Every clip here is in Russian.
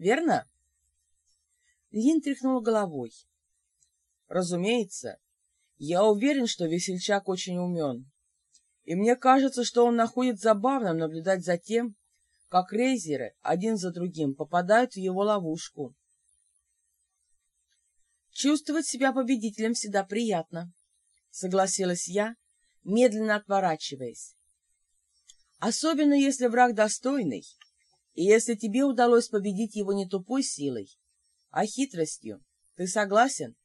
верно? Лин тряхнул головой. Разумеется, я уверен, что весельчак очень умен. И мне кажется, что он находит забавным наблюдать за тем, как рейзеры один за другим попадают в его ловушку. Чувствовать себя победителем всегда приятно, согласилась я, медленно отворачиваясь. Особенно если враг достойный, и если тебе удалось победить его не тупой силой, а хитростью. Ты согласен?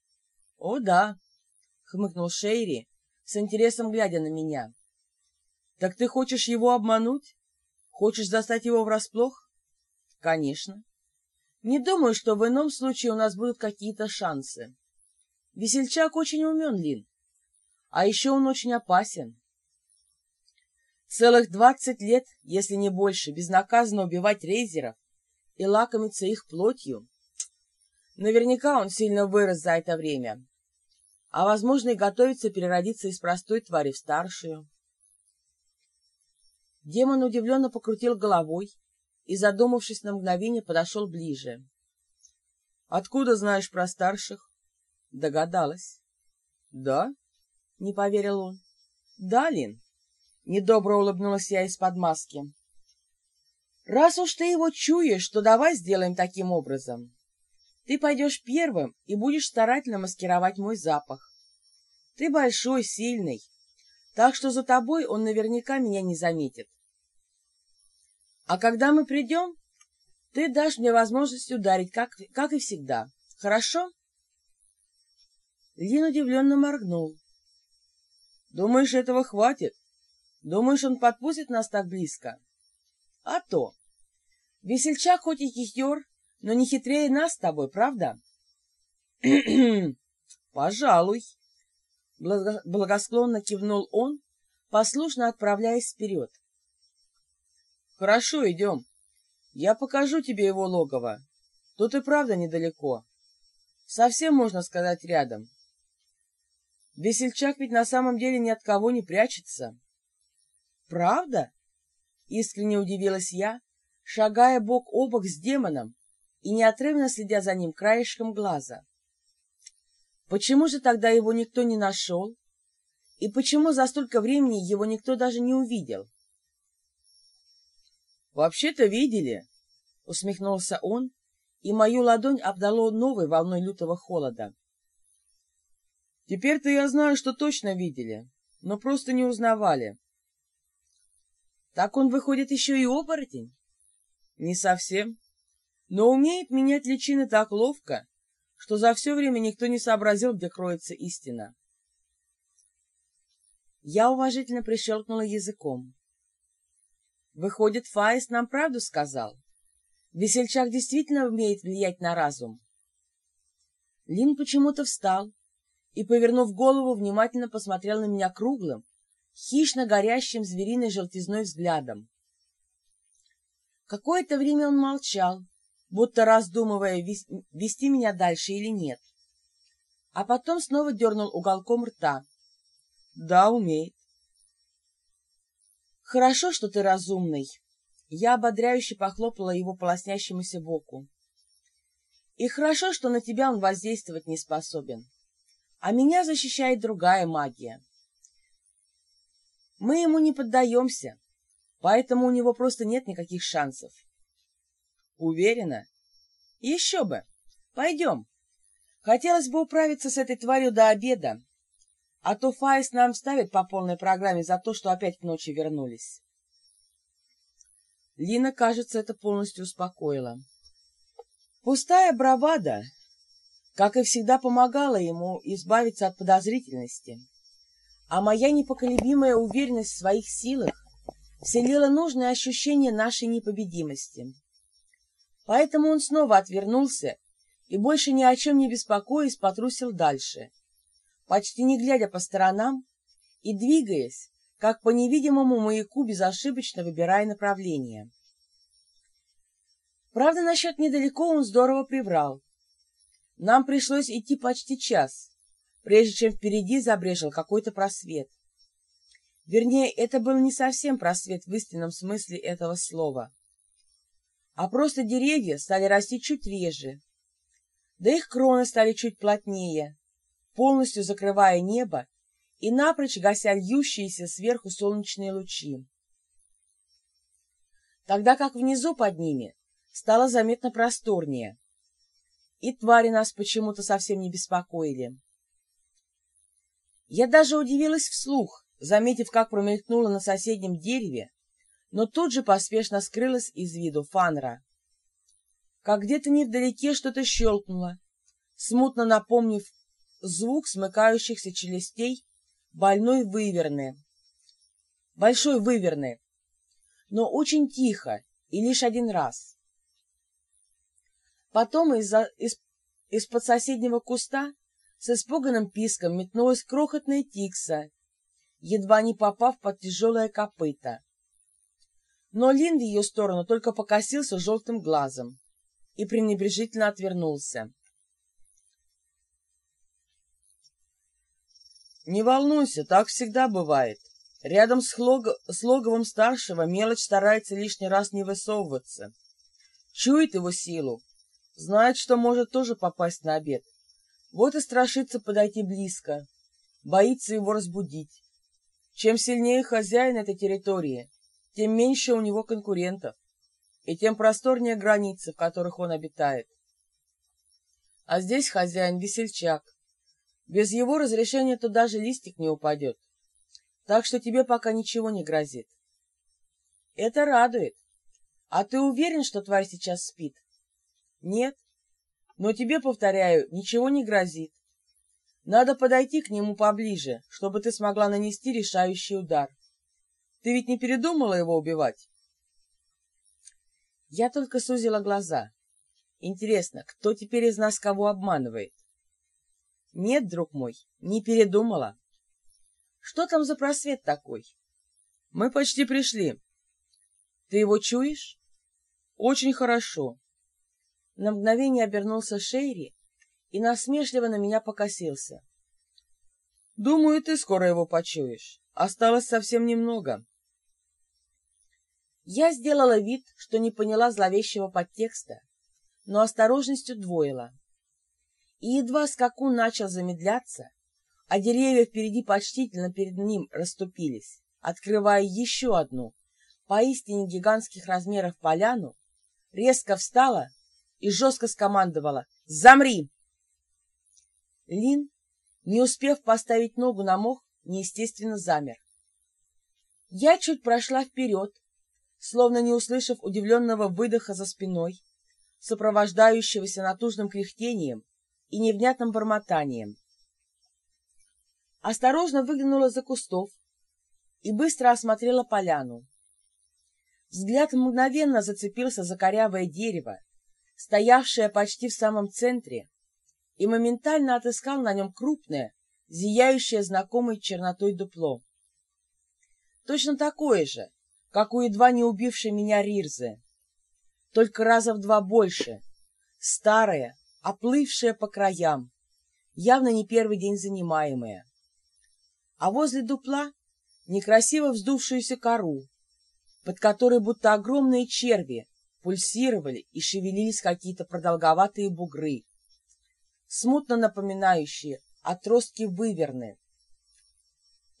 — О, да, — хмыкнул Шейри, с интересом глядя на меня. — Так ты хочешь его обмануть? Хочешь застать его врасплох? — Конечно. Не думаю, что в ином случае у нас будут какие-то шансы. Весельчак очень умен, Лин. А еще он очень опасен. Целых двадцать лет, если не больше, безнаказанно убивать рейзеров и лакомиться их плотью. Наверняка он сильно вырос за это время. А, возможно, и готовится переродиться из простой твари в старшую. Демон удивленно покрутил головой и, задумавшись на мгновение, подошел ближе. — Откуда знаешь про старших? — Догадалась. — Да? — не поверил он. — Да, Лин. Недобро улыбнулась я из-под маски. «Раз уж ты его чуешь, то давай сделаем таким образом. Ты пойдешь первым и будешь старательно маскировать мой запах. Ты большой, сильный, так что за тобой он наверняка меня не заметит. А когда мы придем, ты дашь мне возможность ударить, как, как и всегда. Хорошо?» Лин удивленно моргнул. «Думаешь, этого хватит?» Думаешь, он подпустит нас так близко? А то. Весельчак хоть и хитер, но не хитрее нас с тобой, правда? Пожалуй. Благосклонно кивнул он, послушно отправляясь вперед. Хорошо, идем. Я покажу тебе его логово. Тут и правда недалеко. Совсем, можно сказать, рядом. Весельчак ведь на самом деле ни от кого не прячется. «Правда?» — искренне удивилась я, шагая бок о бок с демоном и неотрывно следя за ним краешком глаза. «Почему же тогда его никто не нашел? И почему за столько времени его никто даже не увидел?» «Вообще-то видели», — усмехнулся он, и мою ладонь обдало новой волной лютого холода. «Теперь-то я знаю, что точно видели, но просто не узнавали. Так он выходит еще и оборотень? Не совсем. Но умеет менять личины так ловко, что за все время никто не сообразил, где кроется истина. Я уважительно прищелкнула языком. Выходит, Фаис нам правду сказал. Весельчак действительно умеет влиять на разум. Лин почему-то встал и, повернув голову, внимательно посмотрел на меня круглым, хищно горящим звериной желтизной взглядом. Какое-то время он молчал, будто раздумывая, вести меня дальше или нет. А потом снова дернул уголком рта. Да, умеет. Хорошо, что ты разумный. Я ободряюще похлопала его полоснящемуся боку. И хорошо, что на тебя он воздействовать не способен. А меня защищает другая магия. Мы ему не поддаемся, поэтому у него просто нет никаких шансов. Уверена? Еще бы. Пойдем. Хотелось бы управиться с этой тварью до обеда, а то Фаис нам ставит по полной программе за то, что опять к ночи вернулись. Лина, кажется, это полностью успокоила. Пустая бравада, как и всегда, помогала ему избавиться от подозрительности а моя непоколебимая уверенность в своих силах вселила нужное ощущение нашей непобедимости. Поэтому он снова отвернулся и, больше ни о чем не беспокоясь, потрусил дальше, почти не глядя по сторонам и двигаясь, как по невидимому маяку, безошибочно выбирая направление. Правда, насчет недалеко он здорово приврал. Нам пришлось идти почти час, прежде чем впереди забрежил какой-то просвет. Вернее, это был не совсем просвет в истинном смысле этого слова. а просто деревья стали расти чуть реже, да их кроны стали чуть плотнее, полностью закрывая небо и напрочь гася льющиеся сверху солнечные лучи. Тогда как внизу под ними стало заметно просторнее, и твари нас почему-то совсем не беспокоили. Я даже удивилась вслух, заметив, как промелькнула на соседнем дереве, но тут же поспешно скрылась из виду Фанра. Как где-то невдалеке что-то щелкнуло, смутно напомнив звук смыкающихся челюстей больной выверны, большой выверны, но очень тихо и лишь один раз. Потом из-за, из, из-под соседнего куста с испуганным писком метнулась крохотная тикса, едва не попав под тяжелое копыто. Но Лин в ее сторону только покосился желтым глазом и пренебрежительно отвернулся. «Не волнуйся, так всегда бывает. Рядом с, лог... с логовом старшего мелочь старается лишний раз не высовываться. Чует его силу, знает, что может тоже попасть на обед. Вот и страшится подойти близко, боится его разбудить. Чем сильнее хозяин этой территории, тем меньше у него конкурентов, и тем просторнее границы, в которых он обитает. А здесь хозяин весельчак. Без его разрешения туда даже листик не упадет. Так что тебе пока ничего не грозит. Это радует. А ты уверен, что тварь сейчас спит? Нет. Но тебе, повторяю, ничего не грозит. Надо подойти к нему поближе, чтобы ты смогла нанести решающий удар. Ты ведь не передумала его убивать? Я только сузила глаза. Интересно, кто теперь из нас кого обманывает? Нет, друг мой, не передумала. Что там за просвет такой? Мы почти пришли. Ты его чуешь? Очень хорошо. На мгновение обернулся Шейри и насмешливо на меня покосился. «Думаю, ты скоро его почуешь. Осталось совсем немного». Я сделала вид, что не поняла зловещего подтекста, но осторожность удвоила. И едва скакун начал замедляться, а деревья впереди почтительно перед ним расступились, открывая еще одну, поистине гигантских размеров поляну, резко встала и жестко скомандовала «Замри!». Лин, не успев поставить ногу на мох, неестественно замер. Я чуть прошла вперед, словно не услышав удивленного выдоха за спиной, сопровождающегося натужным кряхтением и невнятным бормотанием. Осторожно выглянула за кустов и быстро осмотрела поляну. Взгляд мгновенно зацепился за корявое дерево, стоявшее почти в самом центре, и моментально отыскал на нем крупное, зияющее знакомой чернотой дупло. Точно такое же, как у едва не убившей меня Рирзы, только раза в два больше, старое, оплывшее по краям, явно не первый день занимаемое. А возле дупла некрасиво вздувшуюся кору, под которой будто огромные черви пульсировали и шевелились какие-то продолговатые бугры, смутно напоминающие отростки выверны.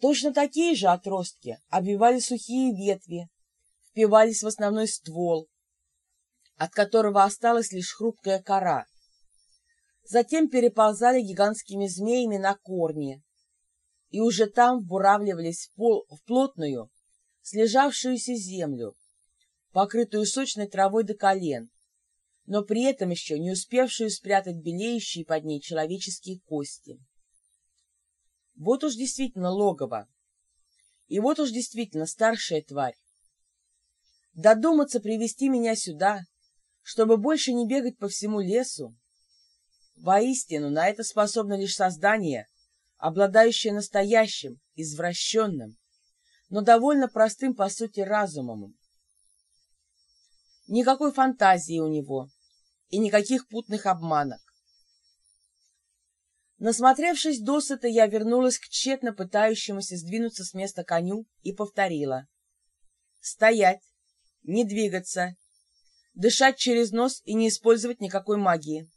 Точно такие же отростки обвивали сухие ветви, впивались в основной ствол, от которого осталась лишь хрупкая кора. Затем переползали гигантскими змеями на корни и уже там вбуравливались в, пол, в плотную, слежавшуюся землю, покрытую сочной травой до колен, но при этом еще не успевшую спрятать белеющие под ней человеческие кости. Вот уж действительно логово, и вот уж действительно старшая тварь. Додуматься привести меня сюда, чтобы больше не бегать по всему лесу, воистину на это способно лишь создание, обладающее настоящим, извращенным, но довольно простым по сути разумом, Никакой фантазии у него и никаких путных обманок. Насмотревшись досыта, я вернулась к тщетно пытающемуся сдвинуться с места коню и повторила. «Стоять! Не двигаться! дышать через нос и не использовать никакой магии.